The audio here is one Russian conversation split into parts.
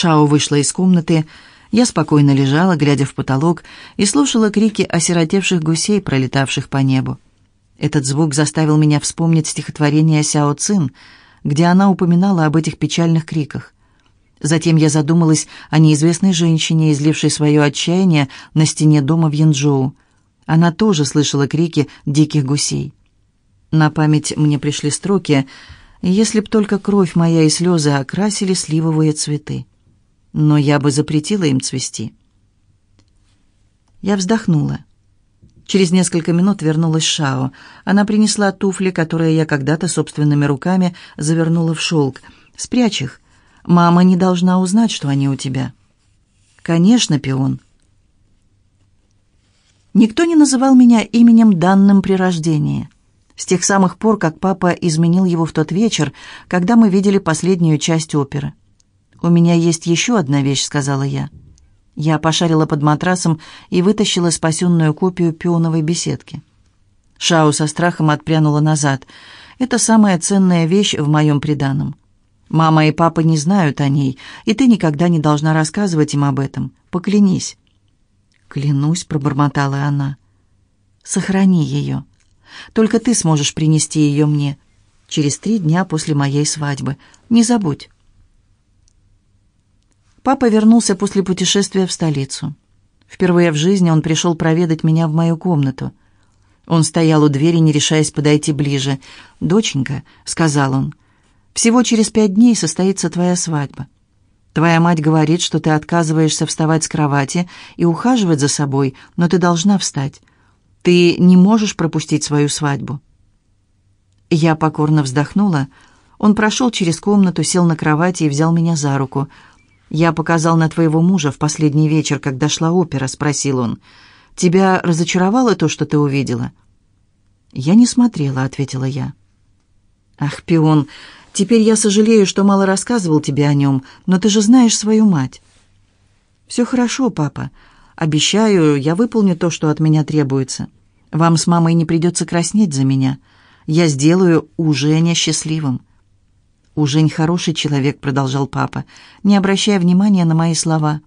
Шао вышла из комнаты. Я спокойно лежала, глядя в потолок, и слушала крики осиротевших гусей, пролетавших по небу. Этот звук заставил меня вспомнить стихотворение Сяо Цин, где она упоминала об этих печальных криках. Затем я задумалась о неизвестной женщине, излившей свое отчаяние на стене дома в Янчжоу. Она тоже слышала крики диких гусей. На память мне пришли строки «Если б только кровь моя и слезы окрасили сливовые цветы» но я бы запретила им цвести. Я вздохнула. Через несколько минут вернулась Шао. Она принесла туфли, которые я когда-то собственными руками завернула в шелк. «Спрячь их. Мама не должна узнать, что они у тебя». «Конечно, пион». Никто не называл меня именем, данным при рождении. С тех самых пор, как папа изменил его в тот вечер, когда мы видели последнюю часть оперы. «У меня есть еще одна вещь», — сказала я. Я пошарила под матрасом и вытащила спасенную копию пионовой беседки. Шау со страхом отпрянула назад. «Это самая ценная вещь в моем приданом. Мама и папа не знают о ней, и ты никогда не должна рассказывать им об этом. Поклянись». «Клянусь», — пробормотала она. «Сохрани ее. Только ты сможешь принести ее мне. Через три дня после моей свадьбы. Не забудь». Папа вернулся после путешествия в столицу. Впервые в жизни он пришел проведать меня в мою комнату. Он стоял у двери, не решаясь подойти ближе. «Доченька», — сказал он, — «всего через пять дней состоится твоя свадьба. Твоя мать говорит, что ты отказываешься вставать с кровати и ухаживать за собой, но ты должна встать. Ты не можешь пропустить свою свадьбу». Я покорно вздохнула. Он прошел через комнату, сел на кровати и взял меня за руку — «Я показал на твоего мужа в последний вечер, когда шла опера», — спросил он. «Тебя разочаровало то, что ты увидела?» «Я не смотрела», — ответила я. «Ах, пион, теперь я сожалею, что мало рассказывал тебе о нем, но ты же знаешь свою мать». «Все хорошо, папа. Обещаю, я выполню то, что от меня требуется. Вам с мамой не придется краснеть за меня. Я сделаю уже несчастливым». «Ужень хороший человек», — продолжал папа, не обращая внимания на мои слова.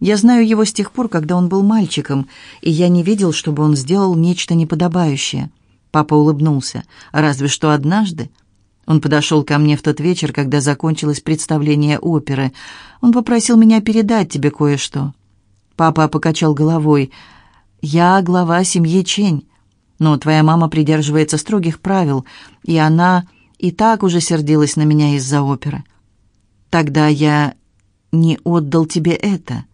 «Я знаю его с тех пор, когда он был мальчиком, и я не видел, чтобы он сделал нечто неподобающее». Папа улыбнулся. «Разве что однажды». Он подошел ко мне в тот вечер, когда закончилось представление оперы. Он попросил меня передать тебе кое-что. Папа покачал головой. «Я глава семьи Чень, но твоя мама придерживается строгих правил, и она и так уже сердилась на меня из-за оперы. Тогда я не отдал тебе это.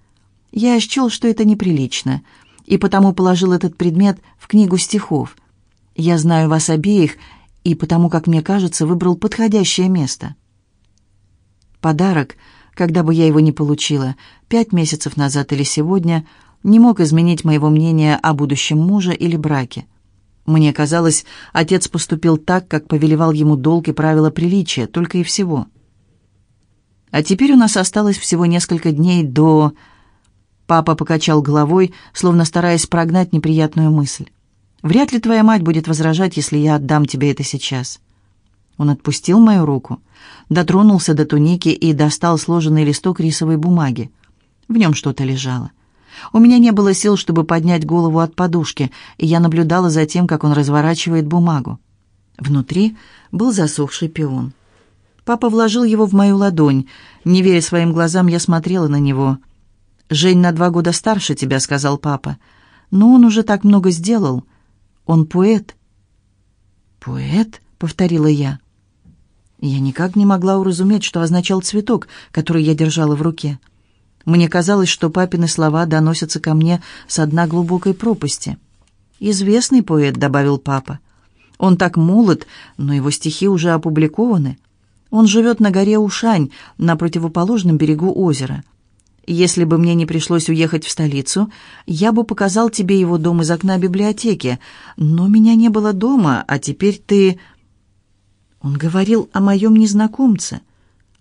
Я счел, что это неприлично, и потому положил этот предмет в книгу стихов. Я знаю вас обеих, и потому, как мне кажется, выбрал подходящее место. Подарок, когда бы я его не получила, пять месяцев назад или сегодня, не мог изменить моего мнения о будущем муже или браке. Мне казалось, отец поступил так, как повелевал ему долг и правила приличия, только и всего. А теперь у нас осталось всего несколько дней до... Папа покачал головой, словно стараясь прогнать неприятную мысль. «Вряд ли твоя мать будет возражать, если я отдам тебе это сейчас». Он отпустил мою руку, дотронулся до туники и достал сложенный листок рисовой бумаги. В нем что-то лежало. У меня не было сил, чтобы поднять голову от подушки, и я наблюдала за тем, как он разворачивает бумагу. Внутри был засохший пион. Папа вложил его в мою ладонь. Не веря своим глазам, я смотрела на него. «Жень на два года старше тебя», — сказал папа. «Но он уже так много сделал. Он поэт». «Поэт?» — повторила я. Я никак не могла уразуметь, что означал цветок, который я держала в руке. Мне казалось, что папины слова доносятся ко мне с дна глубокой пропасти. «Известный поэт», — добавил папа. «Он так молод, но его стихи уже опубликованы. Он живет на горе Ушань, на противоположном берегу озера. Если бы мне не пришлось уехать в столицу, я бы показал тебе его дом из окна библиотеки, но меня не было дома, а теперь ты...» Он говорил о моем незнакомце,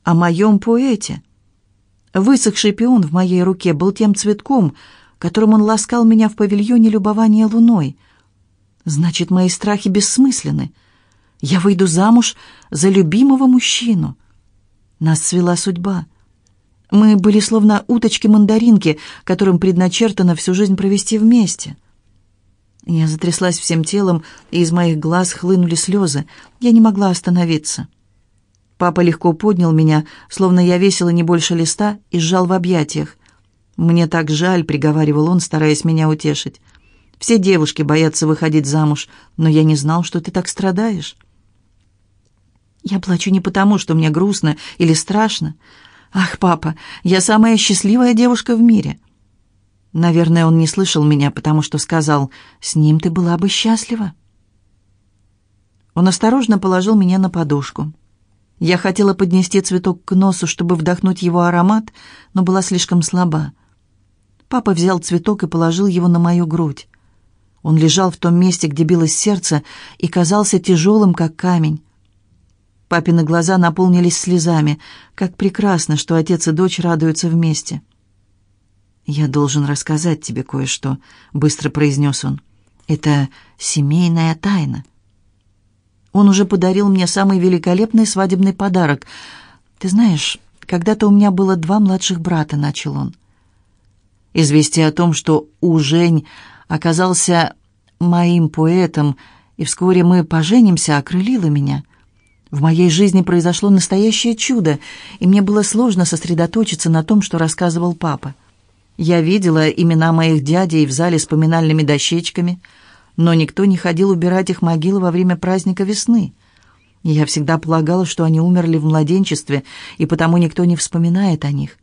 о моем поэте. Высохший пион в моей руке был тем цветком, которым он ласкал меня в павильоне любования луной. Значит, мои страхи бессмысленны. Я выйду замуж за любимого мужчину. Нас свела судьба. Мы были словно уточки-мандаринки, которым предначертано всю жизнь провести вместе. Я затряслась всем телом, и из моих глаз хлынули слезы. Я не могла остановиться. Папа легко поднял меня, словно я весила не больше листа, и сжал в объятиях. «Мне так жаль», — приговаривал он, стараясь меня утешить. «Все девушки боятся выходить замуж, но я не знал, что ты так страдаешь». Я плачу не потому, что мне грустно или страшно. Ах, папа, я самая счастливая девушка в мире. Наверное, он не слышал меня, потому что сказал, «С ним ты была бы счастлива». Он осторожно положил меня на подушку. Я хотела поднести цветок к носу, чтобы вдохнуть его аромат, но была слишком слаба. Папа взял цветок и положил его на мою грудь. Он лежал в том месте, где билось сердце, и казался тяжелым, как камень. Папины глаза наполнились слезами. Как прекрасно, что отец и дочь радуются вместе. «Я должен рассказать тебе кое-что», — быстро произнес он. «Это семейная тайна». Он уже подарил мне самый великолепный свадебный подарок. «Ты знаешь, когда-то у меня было два младших брата», — начал он. Известие о том, что Ужень оказался моим поэтом, и вскоре мы поженимся, окрылило меня. В моей жизни произошло настоящее чудо, и мне было сложно сосредоточиться на том, что рассказывал папа. Я видела имена моих дядей в зале с поминальными дощечками, но никто не ходил убирать их могилы во время праздника весны. я всегда полагала, что они умерли в младенчестве, и потому никто не вспоминает о них.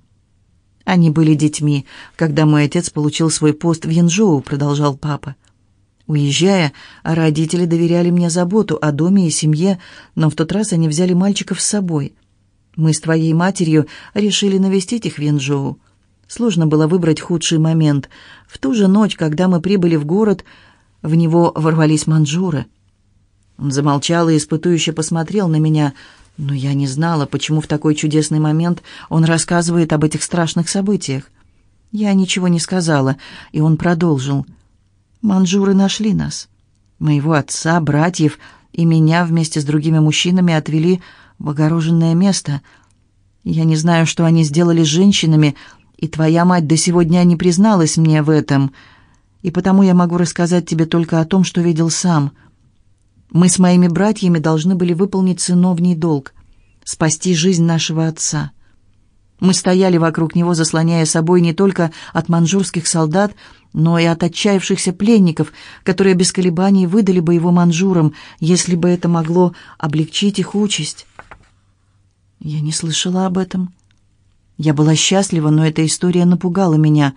Они были детьми, когда мой отец получил свой пост в Янчжоу, продолжал папа. Уезжая, родители доверяли мне заботу о доме и семье, но в тот раз они взяли мальчиков с собой. Мы с твоей матерью решили навестить их в Янчжоу. Сложно было выбрать худший момент. В ту же ночь, когда мы прибыли в город, в него ворвались манжуры. Он замолчал и испытующе посмотрел на меня, но я не знала, почему в такой чудесный момент он рассказывает об этих страшных событиях. Я ничего не сказала, и он продолжил. «Манжуры нашли нас. Моего отца, братьев и меня вместе с другими мужчинами отвели в огороженное место. Я не знаю, что они сделали с женщинами, и твоя мать до сегодня не призналась мне в этом, и потому я могу рассказать тебе только о том, что видел сам. Мы с моими братьями должны были выполнить сыновний долг — спасти жизнь нашего отца. Мы стояли вокруг него, заслоняя собой не только от манжурских солдат, но и от отчаявшихся пленников, которые без колебаний выдали бы его манжурам, если бы это могло облегчить их участь. Я не слышала об этом. Я была счастлива, но эта история напугала меня.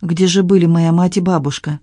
Где же были моя мать и бабушка?